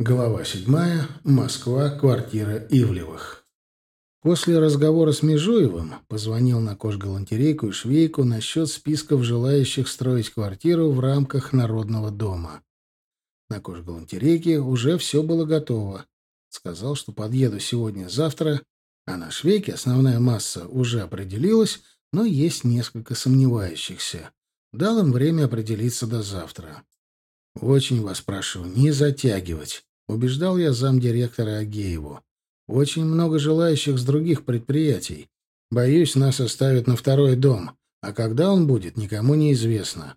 Глава седьмая. Москва. Квартира Ивлевых. После разговора с Межуевым позвонил на кожгалантерейку и швейку насчет списков желающих строить квартиру в рамках Народного дома. На кожгалантерейке уже все было готово. Сказал, что подъеду сегодня-завтра, а на швейке основная масса уже определилась, но есть несколько сомневающихся. Дал им время определиться до завтра. «Очень вас прошу, не затягивать. Убеждал я замдиректора Агееву. Очень много желающих с других предприятий. Боюсь, нас оставят на второй дом, а когда он будет, никому не известно.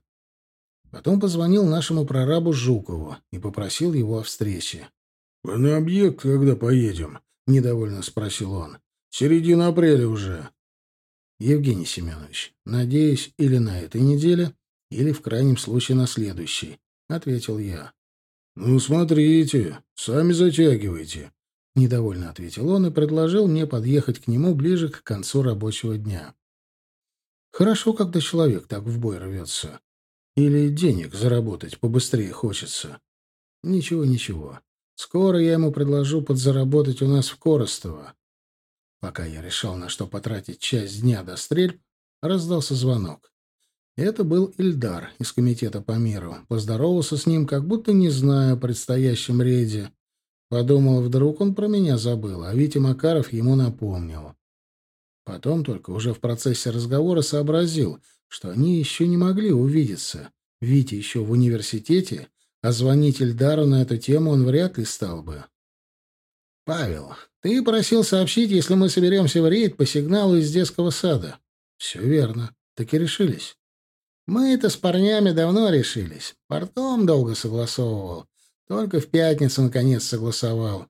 Потом позвонил нашему прорабу Жукову и попросил его о встрече. — А на объект когда поедем? — недовольно спросил он. — Середина апреля уже. — Евгений Семенович, надеюсь, или на этой неделе, или в крайнем случае на следующей, — ответил я. «Ну, смотрите, сами затягивайте», — недовольно ответил он и предложил мне подъехать к нему ближе к концу рабочего дня. «Хорошо, когда человек так в бой рвется. Или денег заработать побыстрее хочется. Ничего, ничего. Скоро я ему предложу подзаработать у нас в Коростово». Пока я решал, на что потратить часть дня до стрельб, раздался звонок. Это был Ильдар из комитета по миру. Поздоровался с ним, как будто не зная о предстоящем рейде. Подумал, вдруг он про меня забыл, а Витя Макаров ему напомнил. Потом только уже в процессе разговора сообразил, что они еще не могли увидеться. Витя еще в университете, а звонить Ильдару на эту тему он вряд ли стал бы. «Павел, ты просил сообщить, если мы соберемся в рейд по сигналу из детского сада». «Все верно. Так и решились». Мы это с парнями давно решились. Портом долго согласовывал. Только в пятницу, наконец, согласовал.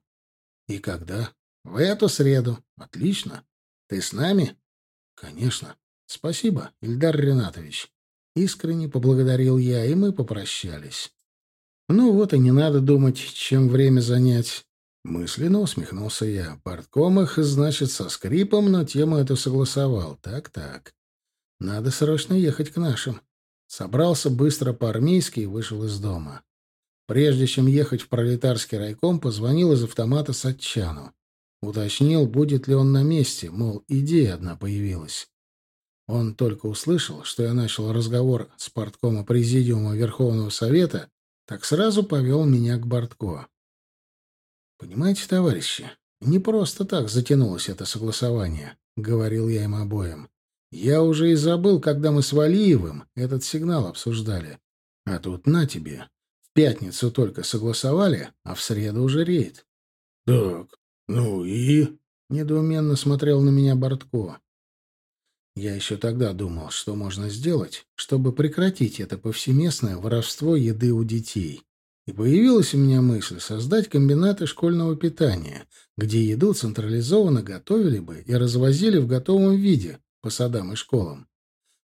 И когда? В эту среду. Отлично. Ты с нами? Конечно. Спасибо, Ильдар Ренатович. Искренне поблагодарил я, и мы попрощались. Ну вот и не надо думать, чем время занять. Мысленно усмехнулся я. Портком их, значит, со скрипом, но тему эту согласовал. Так-так. Надо срочно ехать к нашим. Собрался быстро по-армейски и вышел из дома. Прежде чем ехать в пролетарский райком, позвонил из автомата Сатчану. Уточнил, будет ли он на месте, мол, идея одна появилась. Он только услышал, что я начал разговор с порткома Президиума Верховного Совета, так сразу повел меня к Бортко. «Понимаете, товарищи, не просто так затянулось это согласование», — говорил я им обоим. Я уже и забыл, когда мы с Валиевым этот сигнал обсуждали. А тут на тебе. В пятницу только согласовали, а в среду уже рейд. — Так, ну и... — недоуменно смотрел на меня Бортко. Я еще тогда думал, что можно сделать, чтобы прекратить это повсеместное воровство еды у детей. И появилась у меня мысль создать комбинаты школьного питания, где еду централизованно готовили бы и развозили в готовом виде, по садам и школам.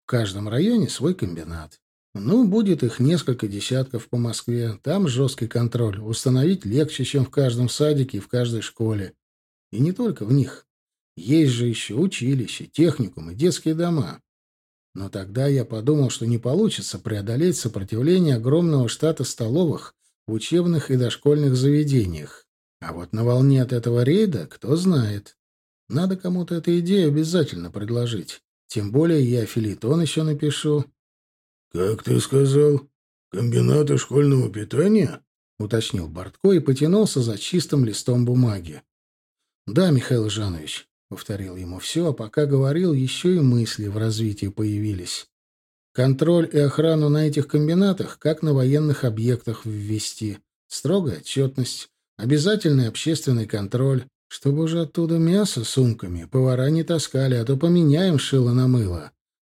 В каждом районе свой комбинат. Ну, будет их несколько десятков по Москве. Там жесткий контроль. Установить легче, чем в каждом садике и в каждой школе. И не только в них. Есть же еще училища, техникумы, детские дома. Но тогда я подумал, что не получится преодолеть сопротивление огромного штата столовых в учебных и дошкольных заведениях. А вот на волне от этого рейда кто знает. Надо кому-то эту идею обязательно предложить. Тем более я филитон еще напишу. — Как ты сказал? Комбинаты школьного питания? — уточнил Бортко и потянулся за чистым листом бумаги. — Да, Михаил Жанович, — повторил ему все, а пока говорил, еще и мысли в развитии появились. Контроль и охрану на этих комбинатах, как на военных объектах, ввести. Строгая отчетность, обязательный общественный контроль, чтобы уже оттуда мясо сумками повара не таскали, а то поменяем шило на мыло.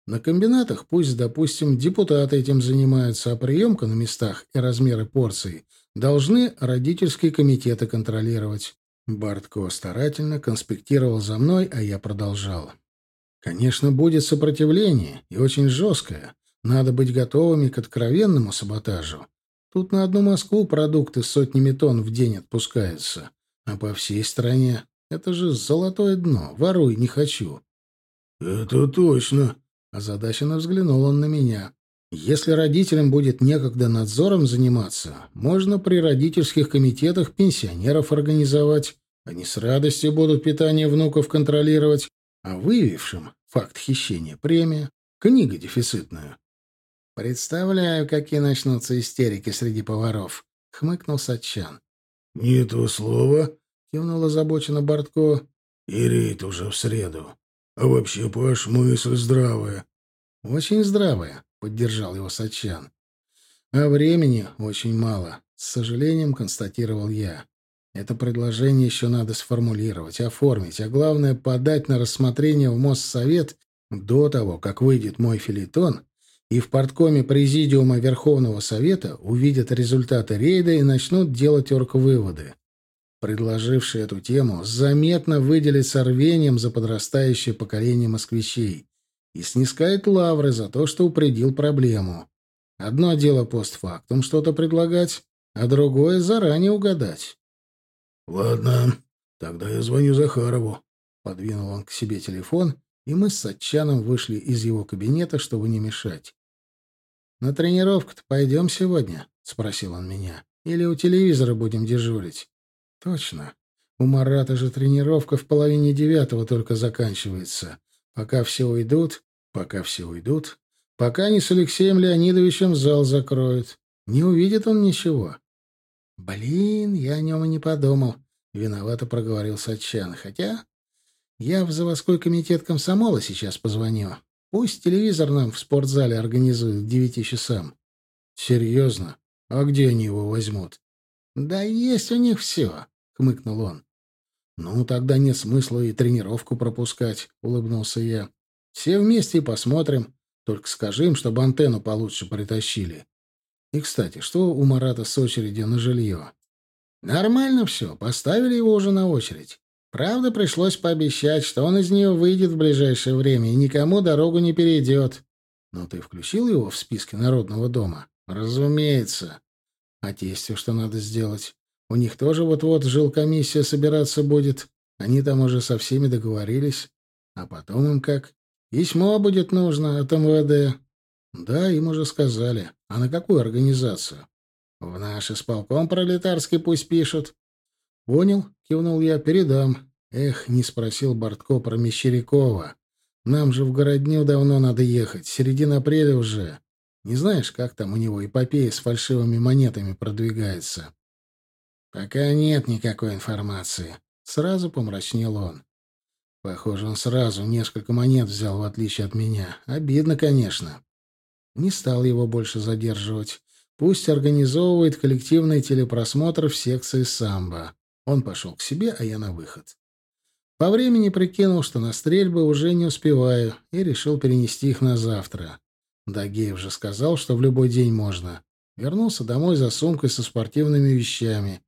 На комбинатах пусть, допустим, депутаты этим занимаются, а приемка на местах и размеры порций должны родительские комитеты контролировать. Бартко старательно конспектировал за мной, а я продолжал. Конечно, будет сопротивление, и очень жесткое. Надо быть готовыми к откровенному саботажу. Тут на одну Москву продукты сотнями тонн в день отпускаются. А по всей стране это же золотое дно. Воруй не хочу. — Это точно. Озадаченно взглянул он на меня. Если родителям будет некогда надзором заниматься, можно при родительских комитетах пенсионеров организовать. Они с радостью будут питание внуков контролировать, а выявившим факт хищения премия, книга дефицитная. «Представляю, какие начнутся истерики среди поваров», — хмыкнул Сатчан. «Не то слово», — кивнул озабоченно Бортко. «И рейд уже в среду. А вообще, Паш, мысль здравая». «Очень здравая», — поддержал его Сатчан. «А времени очень мало», — с сожалением констатировал я. «Это предложение еще надо сформулировать, оформить, а главное — подать на рассмотрение в Моссовет до того, как выйдет мой филитон, и в порткоме Президиума Верховного Совета увидят результаты рейда и начнут делать орг-выводы. Предложивший эту тему заметно выделится рвением за подрастающее поколение москвичей и снискает лавры за то, что упредил проблему. Одно дело постфактум что-то предлагать, а другое — заранее угадать. — Ладно, тогда я звоню Захарову. Подвинул он к себе телефон, и мы с Сатчаном вышли из его кабинета, чтобы не мешать. «На тренировку-то пойдем сегодня?» — спросил он меня. «Или у телевизора будем дежурить?» «Точно. У Марата же тренировка в половине девятого только заканчивается. Пока все уйдут, пока все уйдут, пока они с Алексеем Леонидовичем зал закроют. Не увидит он ничего». «Блин, я о нем и не подумал», — виновато проговорил Сачан. «Хотя я в заводской комитет комсомола сейчас позвоню. Пусть телевизор нам в спортзале организуют к девяти часам. Серьезно? А где они его возьмут? Да есть у них все, хмыкнул он. Ну, тогда нет смысла и тренировку пропускать, улыбнулся я. Все вместе и посмотрим. Только скажи им, чтобы антенну получше притащили. И, кстати, что у Марата с очередью на жилье? Нормально все, поставили его уже на очередь. Правда, пришлось пообещать, что он из нее выйдет в ближайшее время и никому дорогу не перейдет. Но ты включил его в списке Народного дома? Разумеется. А тестю что надо сделать? У них тоже вот-вот жилкомиссия собираться будет. Они там уже со всеми договорились. А потом им как? Письмо будет нужно от МВД. Да, им уже сказали. А на какую организацию? В наш исполком пролетарский пусть пишут. «Понял», — кивнул я, — «передам». Эх, не спросил Бортко про Мещерякова. Нам же в городню давно надо ехать, середина апреля уже. Не знаешь, как там у него эпопея с фальшивыми монетами продвигается? Пока нет никакой информации. Сразу помрачнел он. Похоже, он сразу несколько монет взял, в отличие от меня. Обидно, конечно. Не стал его больше задерживать. Пусть организовывает коллективный телепросмотр в секции самбо. Он пошел к себе, а я на выход. По времени прикинул, что на стрельбы уже не успеваю, и решил перенести их на завтра. Дагеев же сказал, что в любой день можно. Вернулся домой за сумкой со спортивными вещами.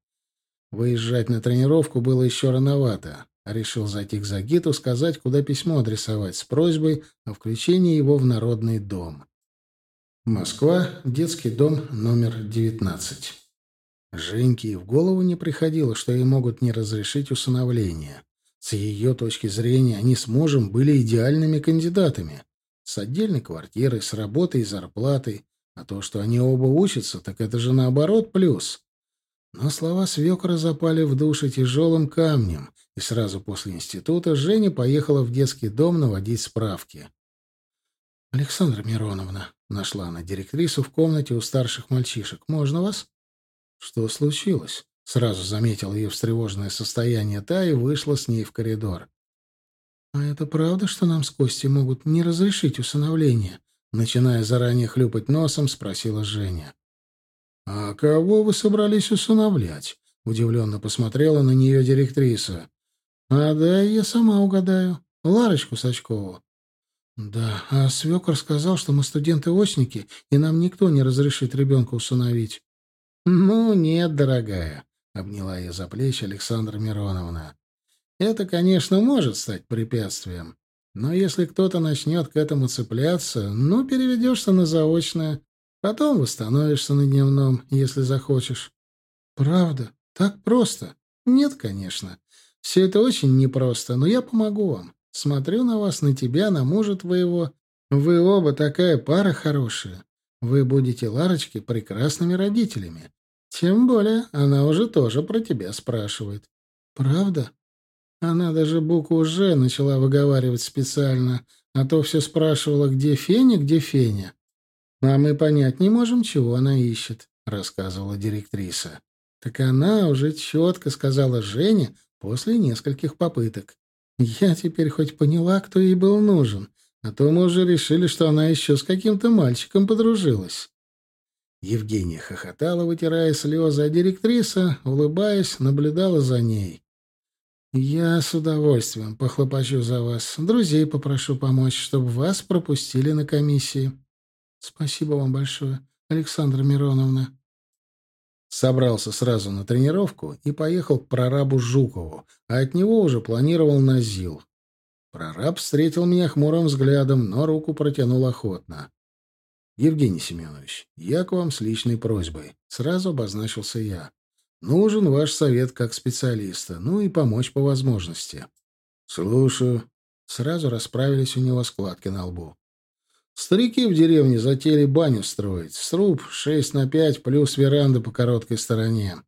Выезжать на тренировку было еще рановато. Решил зайти к Загиту, сказать, куда письмо адресовать с просьбой о включении его в Народный дом. Москва, детский дом номер 19. Женьке и в голову не приходило, что ей могут не разрешить усыновление. С ее точки зрения они с мужем были идеальными кандидатами. С отдельной квартирой, с работой и зарплатой. А то, что они оба учатся, так это же наоборот плюс. Но слова свекра запали в душу тяжелым камнем, и сразу после института Женя поехала в детский дом наводить справки. «Александра Мироновна», — нашла она директрису в комнате у старших мальчишек, — «можно вас?» «Что случилось?» — сразу заметил ее встревоженное состояние та и вышла с ней в коридор. «А это правда, что нам с Костей могут не разрешить усыновление?» Начиная заранее хлюпать носом, спросила Женя. «А кого вы собрались усыновлять?» — удивленно посмотрела на нее директриса. «А да, я сама угадаю. Ларочку Сачкову». «Да, а свекор сказал, что мы студенты-осники, и нам никто не разрешит ребенка усыновить». «Ну, нет, дорогая», — обняла ее за плечи Александра Мироновна. «Это, конечно, может стать препятствием, но если кто-то начнет к этому цепляться, ну, переведешься на заочное, потом восстановишься на дневном, если захочешь». «Правда? Так просто?» «Нет, конечно. Все это очень непросто, но я помогу вам. Смотрю на вас, на тебя, на мужа твоего. Вы оба такая пара хорошая. Вы будете Ларочке прекрасными родителями. Тем более она уже тоже про тебя спрашивает. Правда? Она даже букву «Ж» начала выговаривать специально, а то все спрашивала, где Феня, где Феня. А мы понять не можем, чего она ищет, рассказывала директриса. Так она уже четко сказала Жене после нескольких попыток. Я теперь хоть поняла, кто ей был нужен, а то мы уже решили, что она еще с каким-то мальчиком подружилась. Евгения хохотала, вытирая слезы, а директриса, улыбаясь, наблюдала за ней. «Я с удовольствием похлопочу за вас. Друзей попрошу помочь, чтобы вас пропустили на комиссии. Спасибо вам большое, Александра Мироновна». Собрался сразу на тренировку и поехал к прорабу Жукову, а от него уже планировал на ЗИЛ. Прораб встретил меня хмурым взглядом, но руку протянул охотно. «Евгений Семенович, я к вам с личной просьбой», — сразу обозначился я. «Нужен ваш совет как специалиста, ну и помочь по возможности». «Слушаю». Сразу расправились у него складки на лбу. Старики в деревне затеяли баню строить. Сруб шесть на пять плюс веранда по короткой стороне.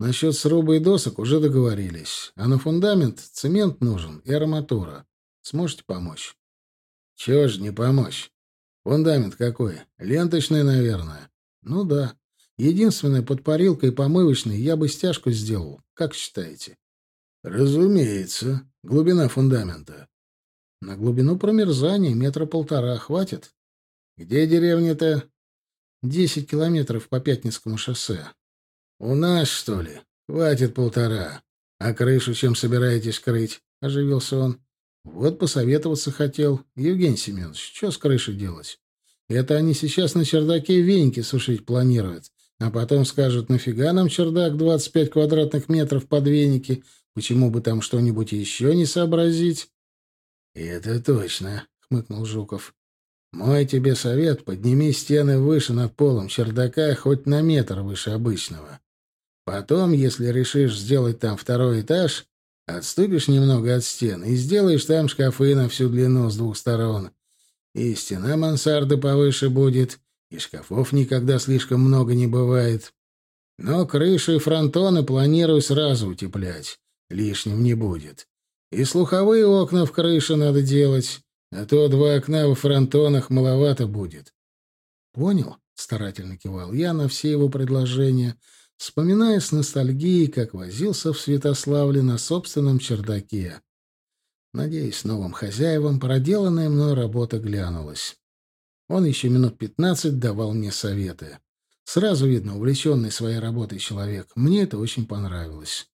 Насчет сруба и досок уже договорились. А на фундамент цемент нужен и арматура. Сможете помочь? Чего же не помочь? Фундамент какой? Ленточный, наверное. Ну да. Единственное, под парилкой помывочной я бы стяжку сделал. Как считаете? Разумеется. Глубина фундамента. На глубину промерзания метра полтора хватит. Где деревня-то? Десять километров по Пятницкому шоссе. У нас, что ли? Хватит полтора. А крышу чем собираетесь крыть? Оживился он. Вот посоветоваться хотел. Евгений Семенович, что с крышей делать? Это они сейчас на чердаке веники сушить планируют. А потом скажут, нафига нам чердак 25 квадратных метров под веники? Почему бы там что-нибудь еще не сообразить? «Это точно», — хмыкнул Жуков. «Мой тебе совет — подними стены выше над полом чердака хоть на метр выше обычного. Потом, если решишь сделать там второй этаж, отступишь немного от стен и сделаешь там шкафы на всю длину с двух сторон. И стена мансарды повыше будет, и шкафов никогда слишком много не бывает. Но крыши и фронтоны планирую сразу утеплять. Лишним не будет. И слуховые окна в крыше надо делать, а то два окна во фронтонах маловато будет. Понял? Старательно кивал я на все его предложения, вспоминая с ностальгией, как возился в Святославле на собственном чердаке. Надеюсь, новым хозяевам проделанная мной работа глянулась. Он еще минут пятнадцать давал мне советы. Сразу видно, увлеченный своей работой человек. Мне это очень понравилось.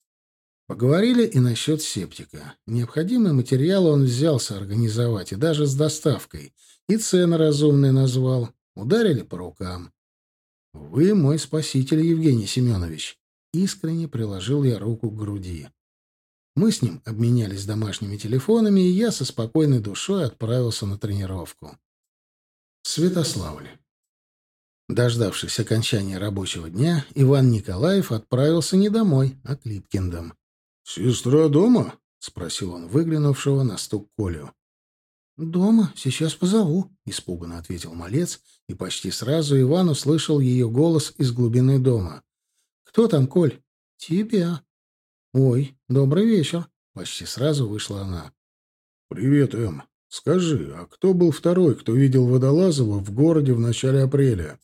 Поговорили и насчет септика. Необходимый материал он взялся организовать, и даже с доставкой. И цены разумные назвал. Ударили по рукам. «Вы мой спаситель, Евгений Семенович». Искренне приложил я руку к груди. Мы с ним обменялись домашними телефонами, и я со спокойной душой отправился на тренировку. Святославль. Дождавшись окончания рабочего дня, Иван Николаев отправился не домой, а к Липкиндам. «Сестра дома?» — спросил он выглянувшего на стук Колю. «Дома. Сейчас позову», — испуганно ответил малец, и почти сразу Иван услышал ее голос из глубины дома. «Кто там, Коль?» «Тебя». «Ой, добрый вечер», — почти сразу вышла она. «Привет, Эм. Скажи, а кто был второй, кто видел Водолазова в городе в начале апреля?»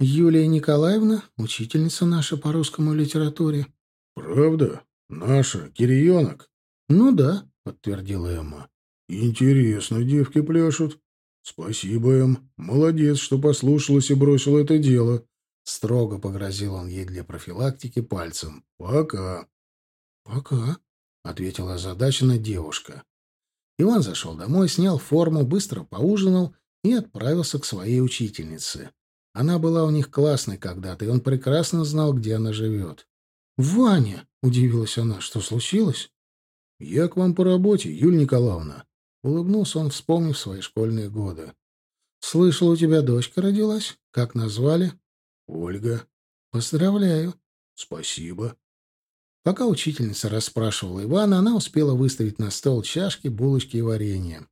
«Юлия Николаевна, учительница наша по русскому литературе». «Правда? «Наша, Кирионок?» «Ну да», — подтвердила Эмма. «Интересно, девки пляшут. Спасибо, Эм. Молодец, что послушалась и бросила это дело». Строго погрозил он ей для профилактики пальцем. «Пока». «Пока», — ответила озадаченно девушка. Иван зашел домой, снял форму, быстро поужинал и отправился к своей учительнице. Она была у них классной когда-то, и он прекрасно знал, где она живет. «Ваня!» — удивилась она. «Что случилось?» «Я к вам по работе, Юлия Николаевна». Улыбнулся он, вспомнив свои школьные годы. «Слышал, у тебя дочка родилась? Как назвали?» «Ольга». «Поздравляю». «Спасибо». Пока учительница расспрашивала Ивана, она успела выставить на стол чашки, булочки и варенье.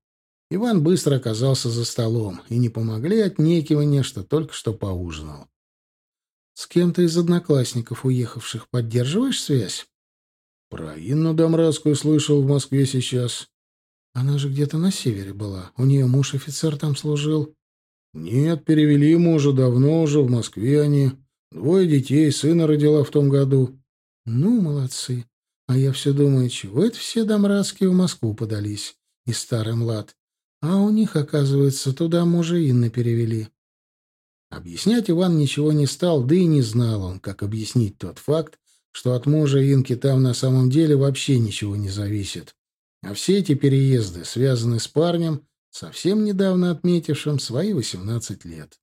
Иван быстро оказался за столом, и не помогли отнекивания, что только что поужинал. «С кем-то из одноклассников, уехавших, поддерживаешь связь?» «Про Инну Домрадскую слышал в Москве сейчас». «Она же где-то на севере была. У нее муж офицер там служил». «Нет, перевели мужа давно уже, в Москве они. Двое детей, сына родила в том году». «Ну, молодцы. А я все думаю, чего это все Домрадские в Москву подались, и старый млад. А у них, оказывается, туда мужа Инны перевели». Объяснять Иван ничего не стал, да и не знал он, как объяснить тот факт, что от мужа Инки там на самом деле вообще ничего не зависит. А все эти переезды связаны с парнем, совсем недавно отметившим свои 18 лет.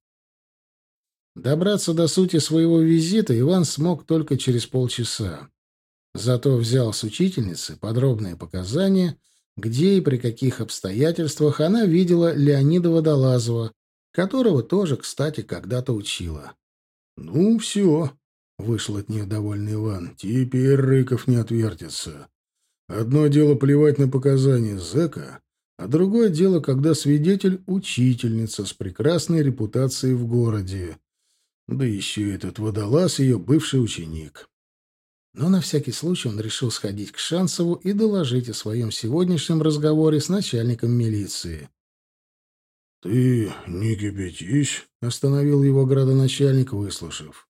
Добраться до сути своего визита Иван смог только через полчаса. Зато взял с учительницы подробные показания, где и при каких обстоятельствах она видела Леонида Водолазова, которого тоже, кстати, когда-то учила. «Ну, все», — вышел от нее довольный Иван, — «теперь Рыков не отвертится. Одно дело плевать на показания зэка, а другое дело, когда свидетель — учительница с прекрасной репутацией в городе. Да еще этот водолаз — ее бывший ученик». Но на всякий случай он решил сходить к Шансову и доложить о своем сегодняшнем разговоре с начальником милиции. «Ты не кипятись», — остановил его градоначальник, выслушав.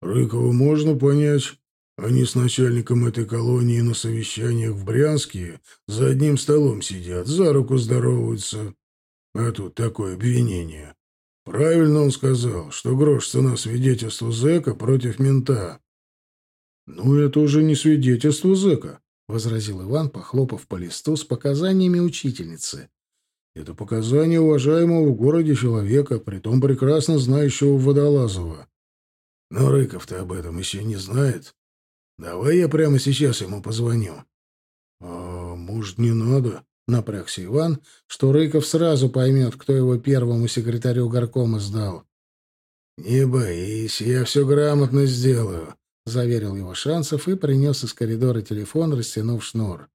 «Рыкова можно понять. Они с начальником этой колонии на совещаниях в Брянске за одним столом сидят, за руку здороваются. А тут такое обвинение. Правильно он сказал, что грош цена свидетельству зэка против мента». «Ну, это уже не свидетельство зэка», — возразил Иван, похлопав по листу с показаниями учительницы. Это показания уважаемого в городе человека, притом прекрасно знающего Водолазова. Но Рыков-то об этом еще не знает. Давай я прямо сейчас ему позвоню. — А может, не надо? — напрягся Иван, что Рыков сразу поймет, кто его первому секретарю горкома сдал. — Не боись, я все грамотно сделаю, — заверил его Шансов и принес из коридора телефон, растянув шнур.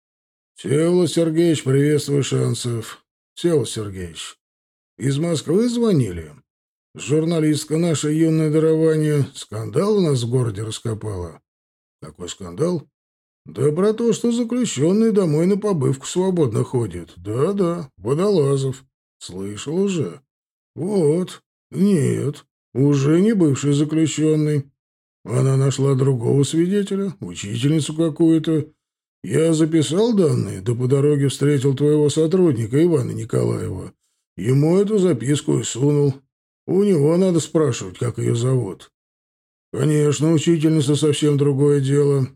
— Севла Сергеевич, приветствую, Шансов. Сел Сергеевич, из Москвы звонили? Журналистка наша юное дарование скандал у нас в городе раскопала. Какой скандал? Да про то, что заключенный домой на побывку свободно ходит. Да-да, Водолазов. Слышал уже. Вот. Нет, уже не бывший заключенный. Она нашла другого свидетеля, учительницу какую-то, я записал данные, да по дороге встретил твоего сотрудника Ивана Николаева. Ему эту записку и сунул. У него надо спрашивать, как ее зовут. Конечно, учительница совсем другое дело.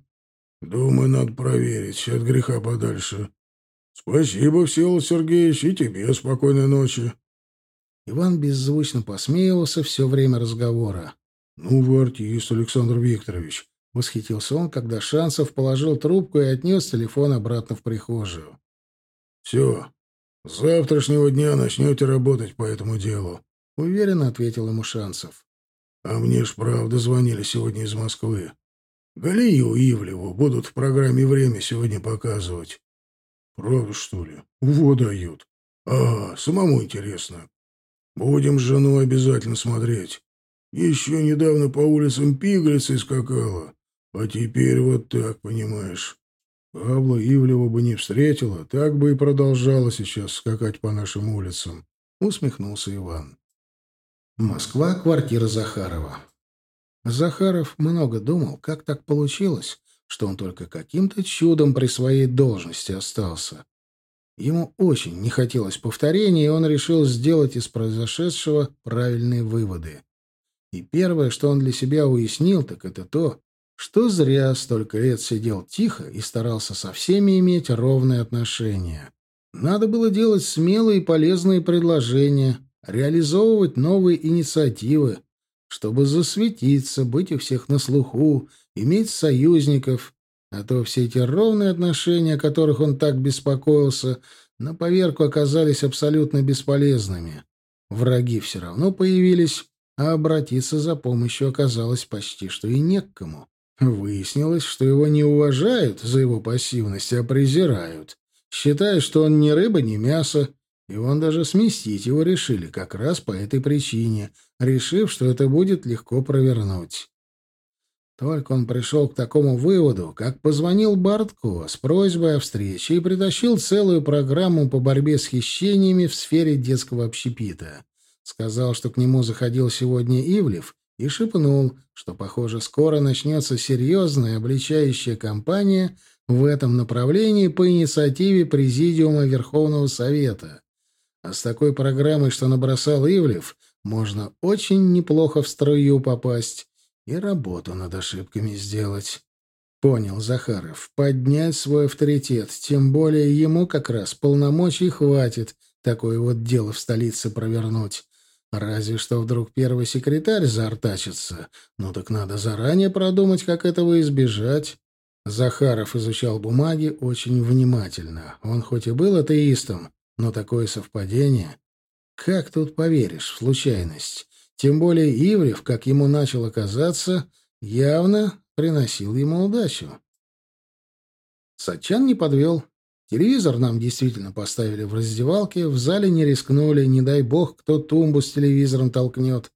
Думаю, надо проверить, от греха подальше. Спасибо, Всеволод Сергеевич, и тебе спокойной ночи. Иван беззвучно посмеивался все время разговора. «Ну вы артист, Александр Викторович. — восхитился он, когда Шансов положил трубку и отнес телефон обратно в прихожую. «Все. С завтрашнего дня начнете работать по этому делу», — уверенно ответил ему Шансов. «А мне ж правда звонили сегодня из Москвы. Галию Ивлеву будут в программе «Время» сегодня показывать». «Правда, что ли? Во дают. А, самому интересно. Будем с женой обязательно смотреть. Еще недавно по улицам пигалица скакала. А теперь вот так, понимаешь. Павла Ивлева бы не встретила, так бы и продолжала сейчас скакать по нашим улицам. Усмехнулся Иван. Москва, квартира Захарова. Захаров много думал, как так получилось, что он только каким-то чудом при своей должности остался. Ему очень не хотелось повторения, и он решил сделать из произошедшего правильные выводы. И первое, что он для себя уяснил, так это то, что зря столько лет сидел тихо и старался со всеми иметь ровные отношения. Надо было делать смелые и полезные предложения, реализовывать новые инициативы, чтобы засветиться, быть у всех на слуху, иметь союзников, а то все эти ровные отношения, о которых он так беспокоился, на поверку оказались абсолютно бесполезными. Враги все равно появились, а обратиться за помощью оказалось почти что и не к кому. Выяснилось, что его не уважают за его пассивность, а презирают, считая, что он ни рыба, ни мясо, И он даже сместить его решили как раз по этой причине, решив, что это будет легко провернуть. Только он пришел к такому выводу, как позвонил Бартко с просьбой о встрече и притащил целую программу по борьбе с хищениями в сфере детского общепита. Сказал, что к нему заходил сегодня Ивлев, и шепнул, что, похоже, скоро начнется серьезная обличающая кампания в этом направлении по инициативе Президиума Верховного Совета. А с такой программой, что набросал Ивлев, можно очень неплохо в струю попасть и работу над ошибками сделать. Понял Захаров. Поднять свой авторитет, тем более ему как раз полномочий хватит такое вот дело в столице провернуть. Разве что вдруг первый секретарь заортачится. Ну так надо заранее продумать, как этого избежать. Захаров изучал бумаги очень внимательно. Он хоть и был атеистом, но такое совпадение... Как тут поверишь в случайность? Тем более Ивлев, как ему начало казаться, явно приносил ему удачу. Сачан не подвел. Телевизор нам действительно поставили в раздевалке, в зале не рискнули, не дай бог, кто тумбу с телевизором толкнет.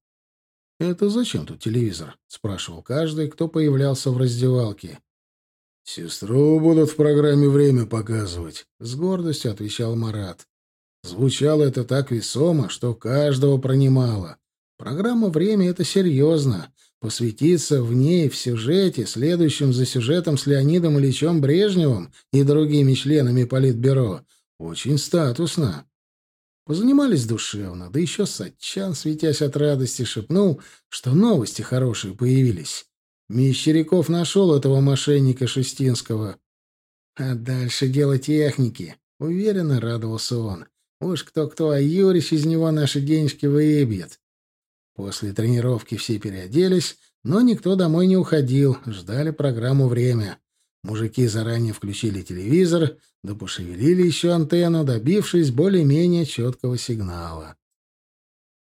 «Это зачем тут телевизор?» — спрашивал каждый, кто появлялся в раздевалке. «Сестру будут в программе «Время» показывать», — с гордостью отвечал Марат. Звучало это так весомо, что каждого пронимало. Программа «Время» — это серьезно. Посвятиться в ней в сюжете, следующем за сюжетом с Леонидом Ильичем Брежневым и другими членами Политбюро, очень статусно. Позанимались душевно, да еще Сатчан, светясь от радости, шепнул, что новости хорошие появились. Мещеряков нашел этого мошенника Шестинского. А дальше дело техники. Уверенно радовался он. Уж кто-кто, а Юрич из него наши денежки выебьет. После тренировки все переоделись, но никто домой не уходил, ждали программу «Время». Мужики заранее включили телевизор, да пошевелили еще антенну, добившись более-менее четкого сигнала.